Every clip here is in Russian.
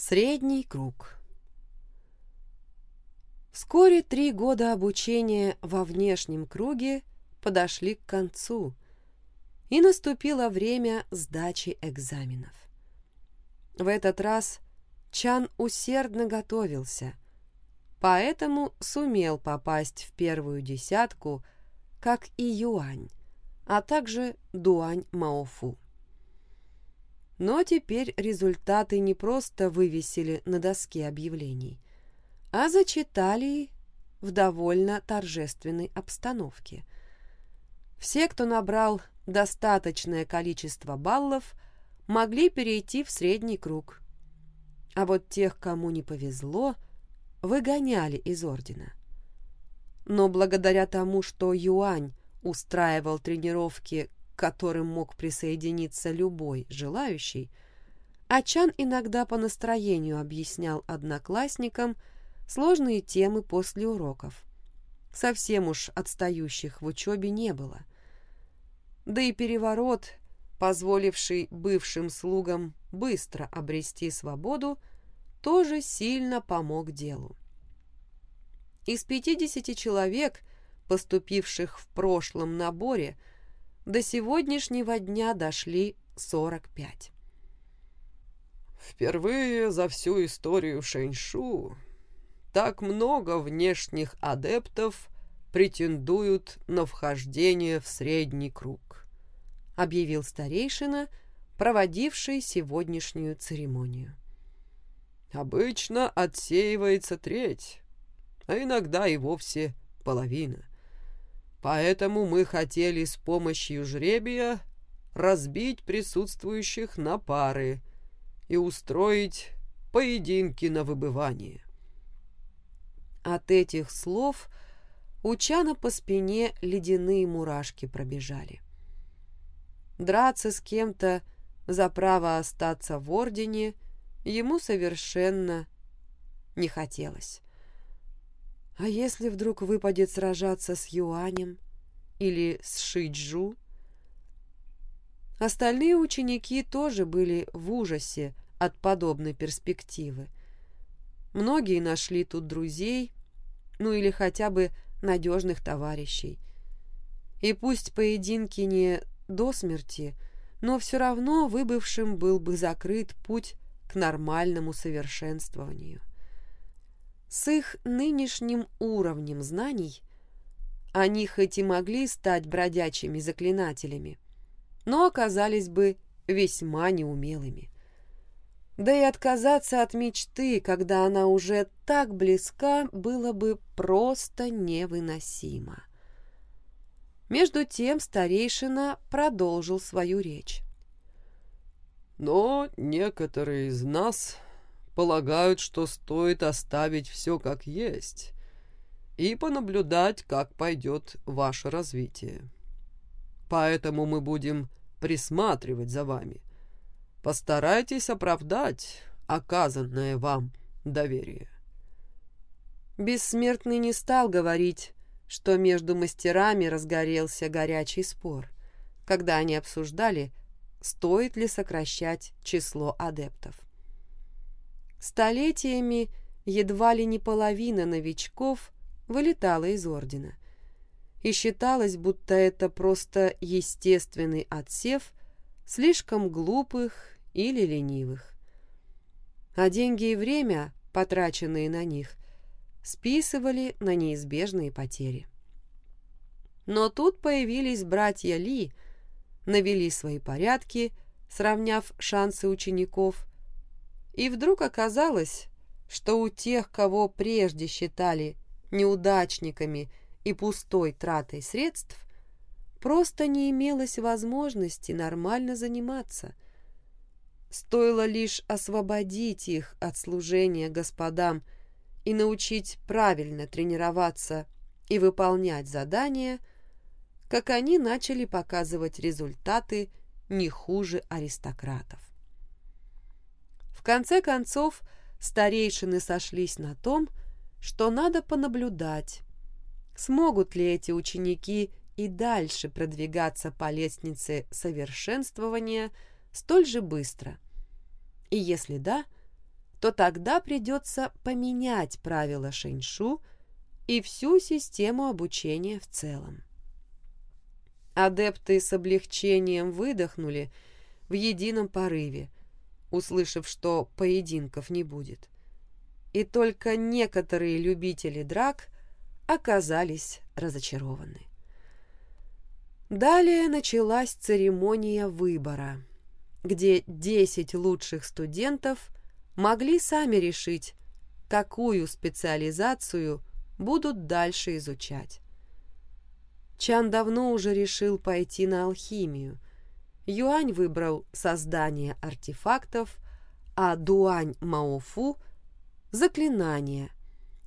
Средний круг. Вскоре три года обучения во внешнем круге подошли к концу, и наступило время сдачи экзаменов. В этот раз Чан усердно готовился, поэтому сумел попасть в первую десятку, как и Юань, а также Дуань Маофу. Но теперь результаты не просто вывесили на доске объявлений, а зачитали в довольно торжественной обстановке. Все, кто набрал достаточное количество баллов, могли перейти в средний круг. А вот тех, кому не повезло, выгоняли из ордена. Но благодаря тому, что Юань устраивал тренировки которым мог присоединиться любой желающий, Ачан иногда по настроению объяснял одноклассникам сложные темы после уроков. Совсем уж отстающих в учебе не было. Да и переворот, позволивший бывшим слугам быстро обрести свободу, тоже сильно помог делу. Из 50 человек, поступивших в прошлом наборе, до сегодняшнего дня дошли 45. Впервые за всю историю Шэньшу так много внешних адептов претендуют на вхождение в средний круг, объявил старейшина, проводивший сегодняшнюю церемонию. Обычно отсеивается треть, а иногда и вовсе половина. Поэтому мы хотели с помощью жребия разбить присутствующих на пары и устроить поединки на выбывание. От этих слов у Чана по спине ледяные мурашки пробежали. Драться с кем-то за право остаться в Ордене ему совершенно не хотелось. А если вдруг выпадет сражаться с Юанем или с Шиджу? Остальные ученики тоже были в ужасе от подобной перспективы. Многие нашли тут друзей, ну или хотя бы надежных товарищей. И пусть поединки не до смерти, но все равно выбывшим был бы закрыт путь к нормальному совершенствованию. С их нынешним уровнем знаний они хоть и могли стать бродячими заклинателями, но оказались бы весьма неумелыми. Да и отказаться от мечты, когда она уже так близка, было бы просто невыносимо. Между тем старейшина продолжил свою речь. «Но некоторые из нас полагают, что стоит оставить все как есть и понаблюдать, как пойдет ваше развитие. Поэтому мы будем присматривать за вами. Постарайтесь оправдать оказанное вам доверие. Бессмертный не стал говорить, что между мастерами разгорелся горячий спор, когда они обсуждали, стоит ли сокращать число адептов. Столетиями едва ли не половина новичков вылетала из ордена. И считалось, будто это просто естественный отсев слишком глупых или ленивых. А деньги и время, потраченные на них, списывали на неизбежные потери. Но тут появились братья Ли, навели свои порядки, сравняв шансы учеников – и вдруг оказалось, что у тех, кого прежде считали неудачниками и пустой тратой средств, просто не имелось возможности нормально заниматься. Стоило лишь освободить их от служения господам и научить правильно тренироваться и выполнять задания, как они начали показывать результаты не хуже аристократов. Конце концов, старейшины сошлись на том, что надо понаблюдать, смогут ли эти ученики и дальше продвигаться по лестнице совершенствования столь же быстро. И если да, то тогда придется поменять правила Шэньшу и всю систему обучения в целом. Адепты с облегчением выдохнули в едином порыве, услышав, что поединков не будет. И только некоторые любители драк оказались разочарованы. Далее началась церемония выбора, где 10 лучших студентов могли сами решить, какую специализацию будут дальше изучать. Чан давно уже решил пойти на алхимию. Юань выбрал создание артефактов, а Дуань Маофу – заклинания,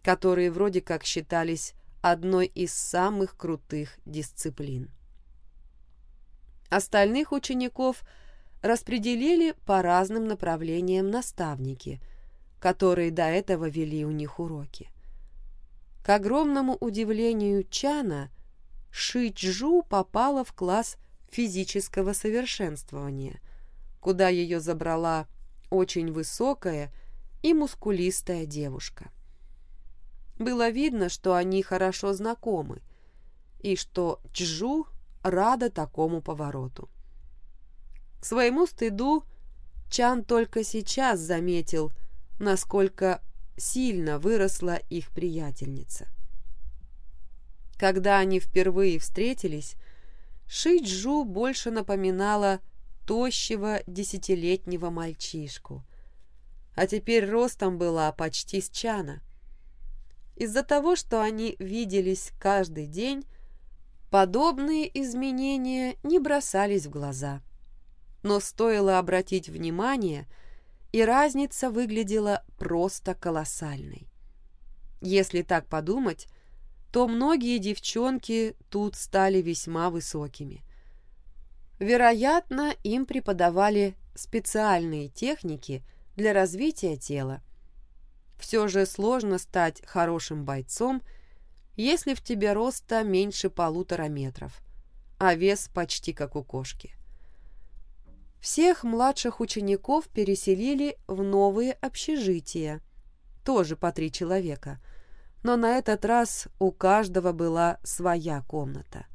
которые вроде как считались одной из самых крутых дисциплин. Остальных учеников распределили по разным направлениям наставники, которые до этого вели у них уроки. К огромному удивлению Чана – Ши Чжу попала в класс физического совершенствования, куда ее забрала очень высокая и мускулистая девушка. Было видно, что они хорошо знакомы, и что Чжу рада такому повороту. К своему стыду Чан только сейчас заметил, насколько сильно выросла их приятельница. Когда они впервые встретились, Шиджу больше напоминала тощего десятилетнего мальчишку, а теперь ростом была почти с Чана. Из-за того, что они виделись каждый день, подобные изменения не бросались в глаза. Но стоило обратить внимание, и разница выглядела просто колоссальной. Если так подумать, то многие девчонки тут стали весьма высокими. Вероятно, им преподавали специальные техники для развития тела. Все же сложно стать хорошим бойцом, если в тебе роста меньше полутора метров, а вес почти как у кошки. Всех младших учеников переселили в новые общежития, тоже по три человека – но на этот раз у каждого была своя комната.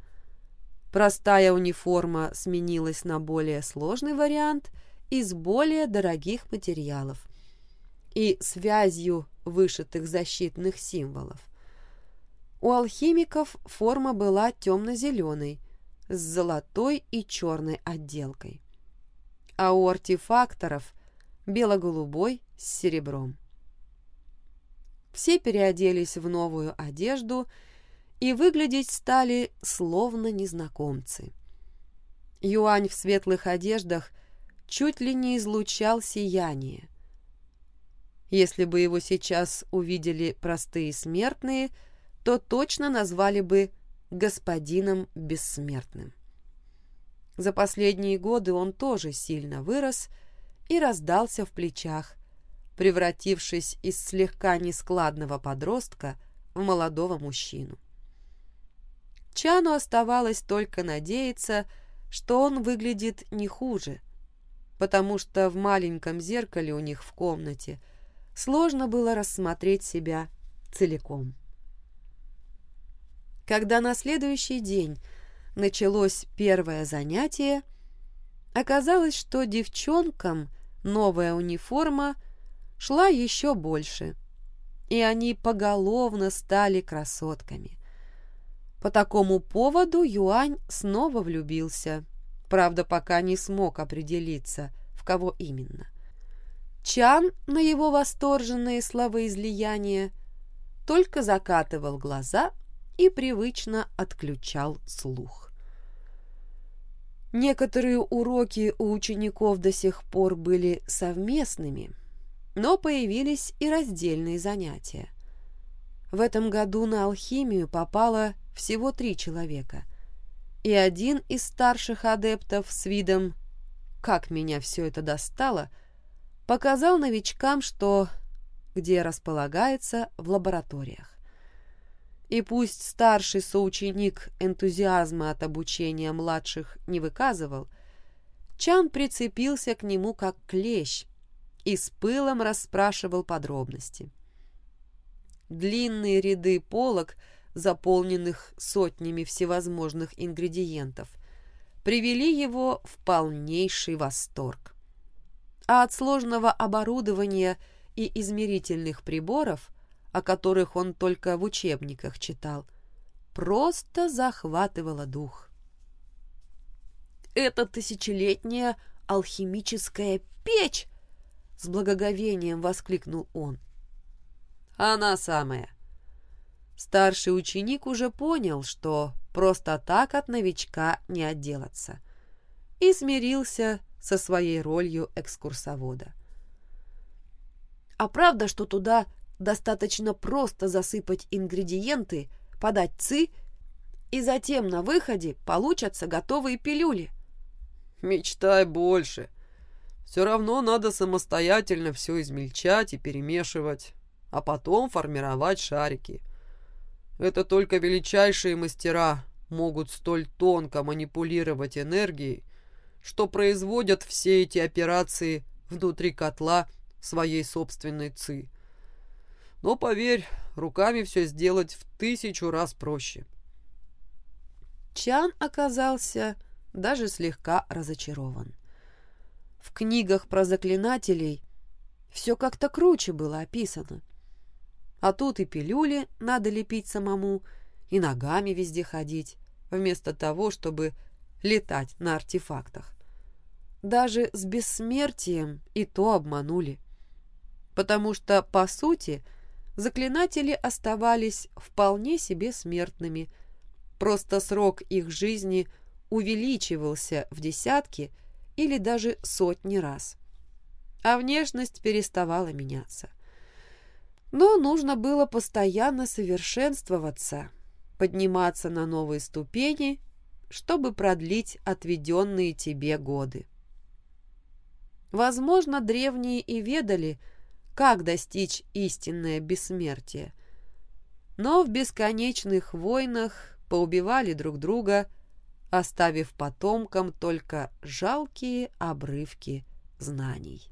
Простая униформа сменилась на более сложный вариант из более дорогих материалов и связью вышитых защитных символов. У алхимиков форма была темно-зеленой, с золотой и черной отделкой, а у артефакторов – бело-голубой с серебром. Все переоделись в новую одежду и выглядеть стали словно незнакомцы. Юань в светлых одеждах чуть ли не излучал сияние. Если бы его сейчас увидели простые смертные, то точно назвали бы господином бессмертным. За последние годы он тоже сильно вырос и раздался в плечах, превратившись из слегка нескладного подростка в молодого мужчину. Чану оставалось только надеяться, что он выглядит не хуже, потому что в маленьком зеркале у них в комнате сложно было рассмотреть себя целиком. Когда на следующий день началось первое занятие, оказалось, что девчонкам новая униформа шла еще больше, и они поголовно стали красотками. По такому поводу Юань снова влюбился, правда, пока не смог определиться, в кого именно. Чан на его восторженные словоизлияния только закатывал глаза и привычно отключал слух. Некоторые уроки у учеников до сих пор были совместными – но появились и раздельные занятия. В этом году на алхимию попало всего три человека, и один из старших адептов с видом «как меня все это достало» показал новичкам, что где располагается в лабораториях. И пусть старший соученик энтузиазма от обучения младших не выказывал, Чан прицепился к нему как клещ и с пылом расспрашивал подробности. Длинные ряды полок, заполненных сотнями всевозможных ингредиентов, привели его в полнейший восторг. А от сложного оборудования и измерительных приборов, о которых он только в учебниках читал, просто захватывало дух. «Это тысячелетняя алхимическая печь!» — с благоговением воскликнул он. «Она самая». Старший ученик уже понял, что просто так от новичка не отделаться, и смирился со своей ролью экскурсовода. «А правда, что туда достаточно просто засыпать ингредиенты, подать ци, и затем на выходе получатся готовые пилюли?» «Мечтай больше», все равно надо самостоятельно все измельчать и перемешивать, а потом формировать шарики. Это только величайшие мастера могут столь тонко манипулировать энергией, что производят все эти операции внутри котла своей собственной ЦИ. Но поверь, руками все сделать в тысячу раз проще. Чан оказался даже слегка разочарован. В книгах про заклинателей все как-то круче было описано. А тут и пилюли надо лепить самому, и ногами везде ходить, вместо того, чтобы летать на артефактах. Даже с бессмертием и то обманули. Потому что, по сути, заклинатели оставались вполне себе смертными, просто срок их жизни увеличивался в десятки – или даже сотни раз. А внешность переставала меняться. Но нужно было постоянно совершенствоваться, подниматься на новые ступени, чтобы продлить отведенные тебе годы. Возможно, древние и ведали, как достичь истинное бессмертие, но в бесконечных войнах поубивали друг друга, оставив потомкам только жалкие обрывки знаний.